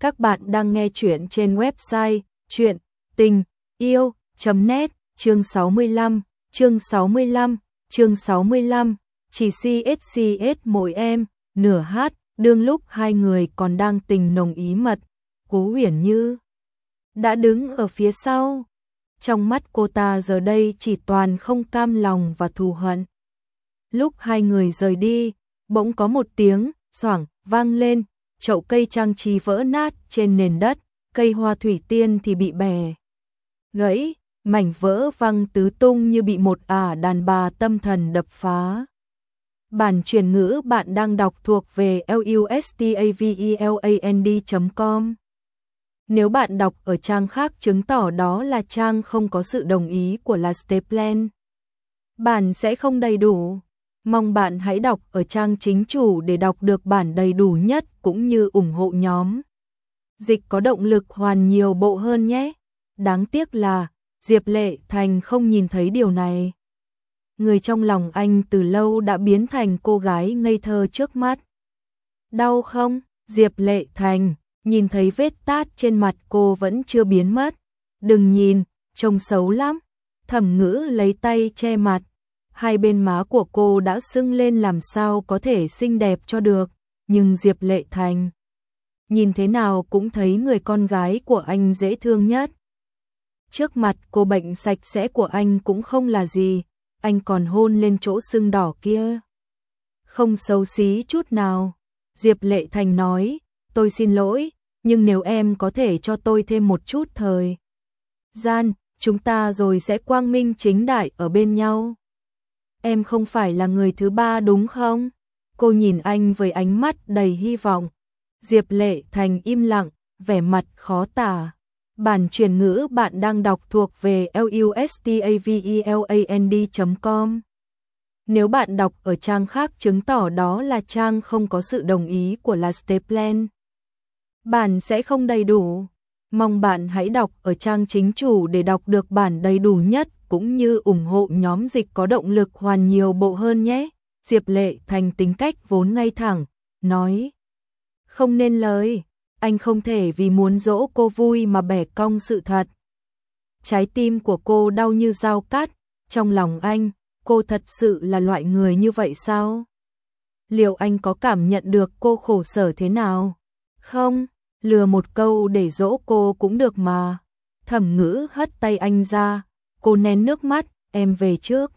Các bạn đang nghe chuyện trên website chuyện tình yêu.net chương 65, chương 65, chương 65, chỉ CSCS mỗi em, nửa hát, đương lúc hai người còn đang tình nồng ý mật, cố huyền như đã đứng ở phía sau. Trong mắt cô ta giờ đây chỉ toàn không cam lòng và thù hận. Lúc hai người rời đi, bỗng có một tiếng, xoảng, vang lên, chậu cây trang trí vỡ nát trên nền đất, cây hoa thủy tiên thì bị bè. Gãy, mảnh vỡ văng tứ tung như bị một ả đàn bà tâm thần đập phá. Bản truyền ngữ bạn đang đọc thuộc về lustaveland.com. Nếu bạn đọc ở trang khác chứng tỏ đó là trang không có sự đồng ý của Lasteplan. Bản sẽ không đầy đủ. Mong bạn hãy đọc ở trang chính chủ để đọc được bản đầy đủ nhất cũng như ủng hộ nhóm. Dịch có động lực hoàn nhiều bộ hơn nhé. Đáng tiếc là Diệp Lệ Thành không nhìn thấy điều này. Người trong lòng anh từ lâu đã biến thành cô gái ngây thơ trước mắt. Đau không? Diệp Lệ Thành, nhìn thấy vết tát trên mặt cô vẫn chưa biến mất. Đừng nhìn, trông xấu lắm. Thẩm ngữ lấy tay che mặt, hai bên má của cô đã sưng lên làm sao có thể xinh đẹp cho được, nhưng Diệp Lệ Thành nhìn thế nào cũng thấy người con gái của anh dễ thương nhất. Trước mặt cô bệnh sạch sẽ của anh cũng không là gì, anh còn hôn lên chỗ sưng đỏ kia. Không xấu xí chút nào, Diệp Lệ Thành nói, tôi xin lỗi, nhưng nếu em có thể cho tôi thêm một chút thời gian, chúng ta rồi sẽ quang minh chính đại ở bên nhau em không phải là người thứ ba đúng không? Cô nhìn anh với ánh mắt đầy hy vọng. Diệp Lệ Thành im lặng, vẻ mặt khó tả. Bản truyền ngữ bạn đang đọc thuộc về lustaveland.com. Nếu bạn đọc ở trang khác chứng tỏ đó là trang không có sự đồng ý của La Bản sẽ không đầy đủ. Mong bạn hãy đọc ở trang chính chủ để đọc được bản đầy đủ nhất cũng như ủng hộ nhóm dịch có động lực hoàn nhiều bộ hơn nhé. Diệp Lệ thành tính cách vốn ngay thẳng, nói. Không nên lời, anh không thể vì muốn dỗ cô vui mà bẻ cong sự thật. Trái tim của cô đau như dao cát, trong lòng anh, cô thật sự là loại người như vậy sao? Liệu anh có cảm nhận được cô khổ sở thế nào? Không, lừa một câu để dỗ cô cũng được mà. Thẩm ngữ hất tay anh ra, cô nén nước mắt, em về trước.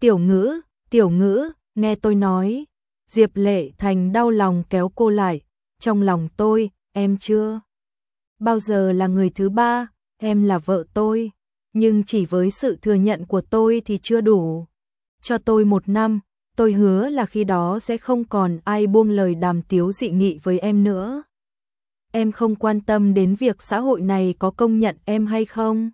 Tiểu ngữ, tiểu ngữ, nghe tôi nói. Diệp Lệ Thành đau lòng kéo cô lại, trong lòng tôi, em chưa. Bao giờ là người thứ ba, em là vợ tôi, nhưng chỉ với sự thừa nhận của tôi thì chưa đủ. Cho tôi một năm, tôi hứa là khi đó sẽ không còn ai buông lời đàm tiếu dị nghị với em nữa. Em không quan tâm đến việc xã hội này có công nhận em hay không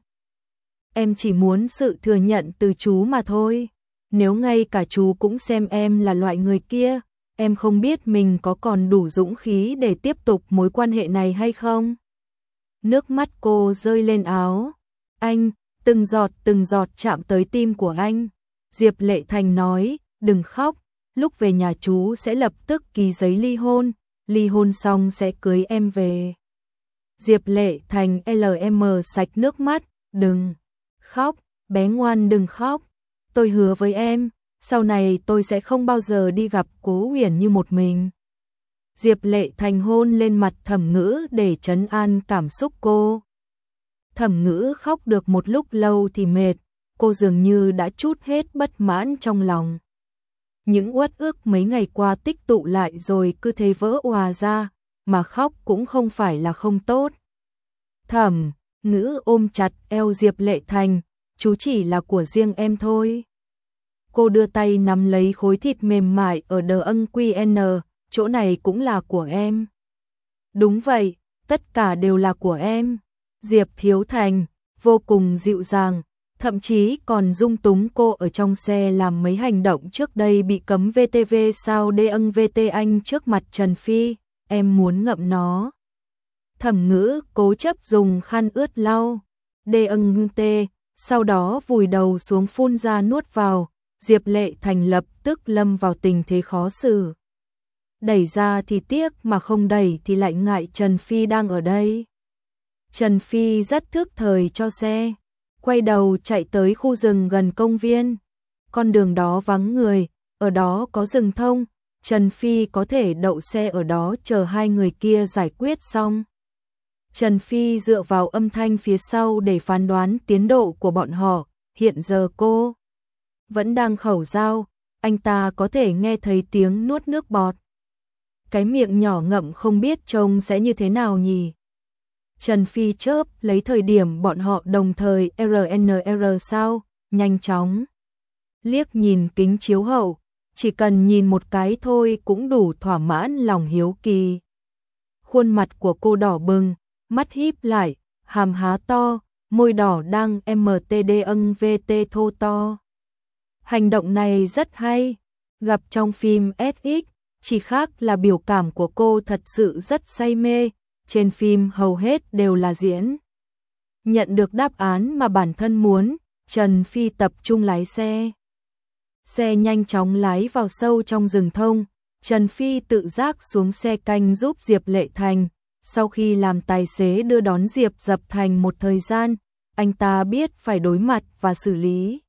em chỉ muốn sự thừa nhận từ chú mà thôi. Nếu ngay cả chú cũng xem em là loại người kia, em không biết mình có còn đủ dũng khí để tiếp tục mối quan hệ này hay không. Nước mắt cô rơi lên áo. Anh, từng giọt từng giọt chạm tới tim của anh. Diệp Lệ Thành nói, đừng khóc, lúc về nhà chú sẽ lập tức ký giấy ly hôn, ly hôn xong sẽ cưới em về. Diệp Lệ Thành LM sạch nước mắt, đừng. Khóc, bé ngoan đừng khóc. Tôi hứa với em, sau này tôi sẽ không bao giờ đi gặp cố uyển như một mình. Diệp lệ thành hôn lên mặt thẩm ngữ để trấn an cảm xúc cô. Thẩm ngữ khóc được một lúc lâu thì mệt, cô dường như đã chút hết bất mãn trong lòng. Những uất ước mấy ngày qua tích tụ lại rồi cứ thế vỡ hòa ra, mà khóc cũng không phải là không tốt. Thẩm, ngữ ôm chặt eo Diệp Lệ Thành, chú chỉ là của riêng em thôi. Cô đưa tay nắm lấy khối thịt mềm mại ở đờ ân QN, chỗ này cũng là của em. Đúng vậy, tất cả đều là của em. Diệp Hiếu Thành, vô cùng dịu dàng, thậm chí còn dung túng cô ở trong xe làm mấy hành động trước đây bị cấm VTV sao đê ân VT Anh trước mặt Trần Phi, em muốn ngậm nó thẩm ngữ cố chấp dùng khăn ướt lau, đê ân tê, sau đó vùi đầu xuống phun ra nuốt vào, Diệp Lệ Thành lập tức lâm vào tình thế khó xử. Đẩy ra thì tiếc mà không đẩy thì lại ngại Trần Phi đang ở đây. Trần Phi rất thước thời cho xe, quay đầu chạy tới khu rừng gần công viên. Con đường đó vắng người, ở đó có rừng thông, Trần Phi có thể đậu xe ở đó chờ hai người kia giải quyết xong. Trần Phi dựa vào âm thanh phía sau để phán đoán tiến độ của bọn họ, hiện giờ cô vẫn đang khẩu giao, anh ta có thể nghe thấy tiếng nuốt nước bọt. Cái miệng nhỏ ngậm không biết trông sẽ như thế nào nhỉ. Trần Phi chớp lấy thời điểm bọn họ đồng thời RNR sao, nhanh chóng. Liếc nhìn kính chiếu hậu, chỉ cần nhìn một cái thôi cũng đủ thỏa mãn lòng hiếu kỳ. Khuôn mặt của cô đỏ bừng, mắt híp lại, hàm há to, môi đỏ đang MTD ân VT thô to. Hành động này rất hay, gặp trong phim SX, chỉ khác là biểu cảm của cô thật sự rất say mê, trên phim hầu hết đều là diễn. Nhận được đáp án mà bản thân muốn, Trần Phi tập trung lái xe. Xe nhanh chóng lái vào sâu trong rừng thông, Trần Phi tự giác xuống xe canh giúp Diệp Lệ Thành. Sau khi làm tài xế đưa đón Diệp Dập Thành một thời gian, anh ta biết phải đối mặt và xử lý.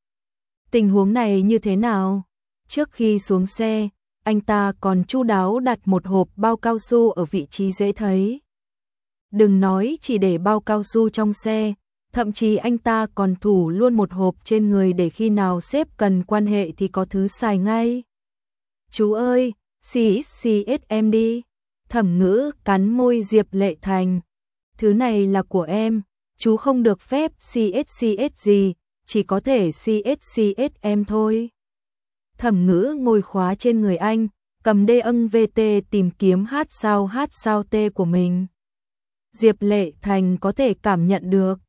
Tình huống này như thế nào? Trước khi xuống xe, anh ta còn chu đáo đặt một hộp bao cao su ở vị trí dễ thấy. Đừng nói chỉ để bao cao su trong xe, thậm chí anh ta còn thủ luôn một hộp trên người để khi nào sếp cần quan hệ thì có thứ xài ngay. Chú ơi, CXCSM đi. Thẩm ngữ cắn môi Diệp Lệ Thành. Thứ này là của em, chú không được phép CSCS gì, chỉ có thể CSCSM thôi. Thẩm ngữ ngồi khóa trên người anh, cầm đê ân VT tìm kiếm hát sao hát sao T của mình. Diệp Lệ Thành có thể cảm nhận được,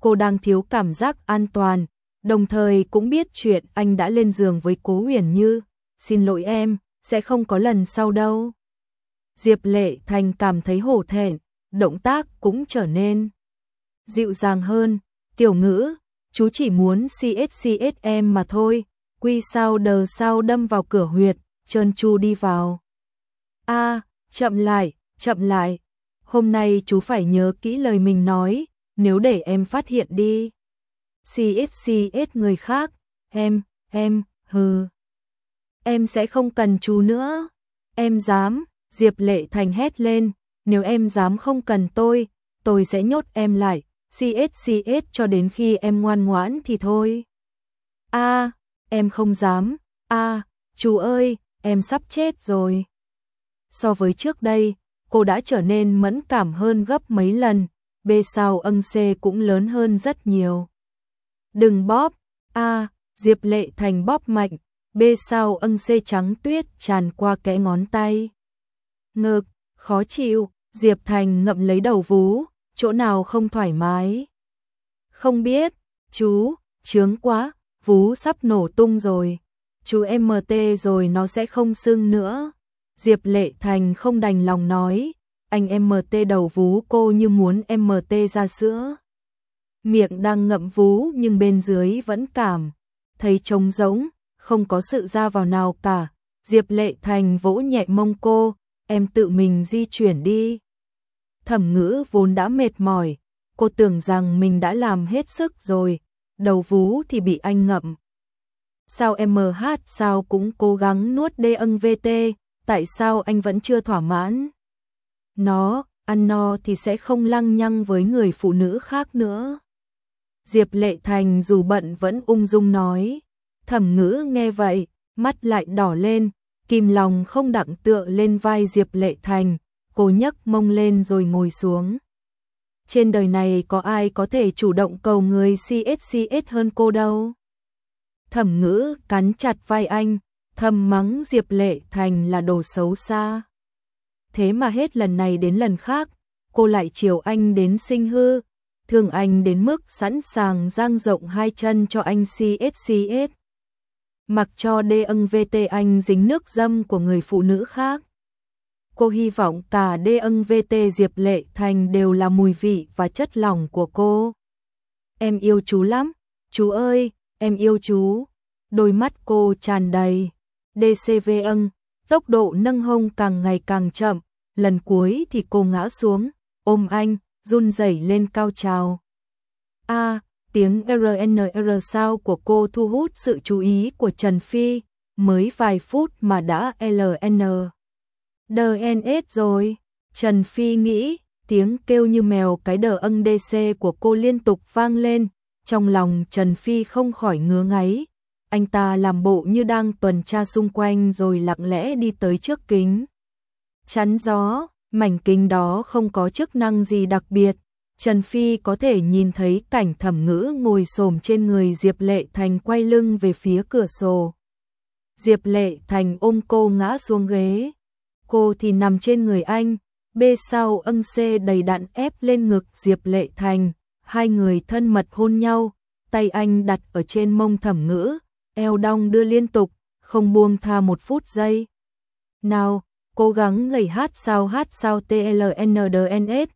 cô đang thiếu cảm giác an toàn, đồng thời cũng biết chuyện anh đã lên giường với Cố Huyền Như. Xin lỗi em, sẽ không có lần sau đâu. Diệp Lệ Thành cảm thấy hổ thẹn, động tác cũng trở nên dịu dàng hơn. Tiểu ngữ, chú chỉ muốn CSCSM mà thôi, quy sao đờ sao đâm vào cửa huyệt, trơn chu đi vào. a chậm lại, chậm lại, hôm nay chú phải nhớ kỹ lời mình nói, nếu để em phát hiện đi. CSCS người khác, em, em, hừ. Em sẽ không cần chú nữa. Em dám, Diệp Lệ Thành hét lên, nếu em dám không cần tôi, tôi sẽ nhốt em lại, CSCS cho đến khi em ngoan ngoãn thì thôi. A, em không dám. A, chú ơi, em sắp chết rồi. So với trước đây, cô đã trở nên mẫn cảm hơn gấp mấy lần, B sao ân C cũng lớn hơn rất nhiều. Đừng bóp, A, Diệp Lệ Thành bóp mạnh, B sao ân C trắng tuyết tràn qua kẽ ngón tay. Ngực, khó chịu, Diệp Thành ngậm lấy đầu vú, chỗ nào không thoải mái. Không biết, chú, chướng quá, vú sắp nổ tung rồi. Chú MT rồi nó sẽ không sưng nữa. Diệp Lệ Thành không đành lòng nói, anh MT đầu vú cô như muốn MT ra sữa. Miệng đang ngậm vú nhưng bên dưới vẫn cảm, thấy trống rỗng, không có sự ra vào nào cả. Diệp Lệ Thành vỗ nhẹ mông cô, em tự mình di chuyển đi. Thẩm ngữ vốn đã mệt mỏi, cô tưởng rằng mình đã làm hết sức rồi, đầu vú thì bị anh ngậm. Sao MH sao cũng cố gắng nuốt đê âng VT, tại sao anh vẫn chưa thỏa mãn? Nó, ăn no thì sẽ không lăng nhăng với người phụ nữ khác nữa. Diệp Lệ Thành dù bận vẫn ung dung nói. Thẩm ngữ nghe vậy, mắt lại đỏ lên, kim lòng không đặng tựa lên vai Diệp Lệ Thành, cô nhấc mông lên rồi ngồi xuống. Trên đời này có ai có thể chủ động cầu người CSCS hơn cô đâu. Thẩm ngữ cắn chặt vai anh, thầm mắng Diệp Lệ Thành là đồ xấu xa. Thế mà hết lần này đến lần khác, cô lại chiều anh đến sinh hư, thương anh đến mức sẵn sàng dang rộng hai chân cho anh CSCS. Mặc cho đê ân VT anh dính nước dâm của người phụ nữ khác. Cô hy vọng cả đê ân VT Diệp Lệ Thành đều là mùi vị và chất lỏng của cô. Em yêu chú lắm, chú ơi, em yêu chú. Đôi mắt cô tràn đầy. DCV ân, tốc độ nâng hông càng ngày càng chậm, lần cuối thì cô ngã xuống, ôm anh, run rẩy lên cao trào. A, tiếng RNR sao của cô thu hút sự chú ý của Trần Phi, mới vài phút mà đã LN. DNS rồi, Trần Phi nghĩ, tiếng kêu như mèo cái đờ âng DC của cô liên tục vang lên, trong lòng Trần Phi không khỏi ngứa ngáy. Anh ta làm bộ như đang tuần tra xung quanh rồi lặng lẽ đi tới trước kính. Chắn gió, mảnh kính đó không có chức năng gì đặc biệt. Trần Phi có thể nhìn thấy cảnh thẩm ngữ ngồi xổm trên người Diệp Lệ Thành quay lưng về phía cửa sổ. Diệp Lệ Thành ôm cô ngã xuống ghế. Cô thì nằm trên người anh, bê sau ân xê đầy đạn ép lên ngực Diệp Lệ Thành. Hai người thân mật hôn nhau, tay anh đặt ở trên mông thẩm ngữ, eo đong đưa liên tục, không buông tha một phút giây. Nào, cố gắng lầy hát sao hát sao TLNDNS,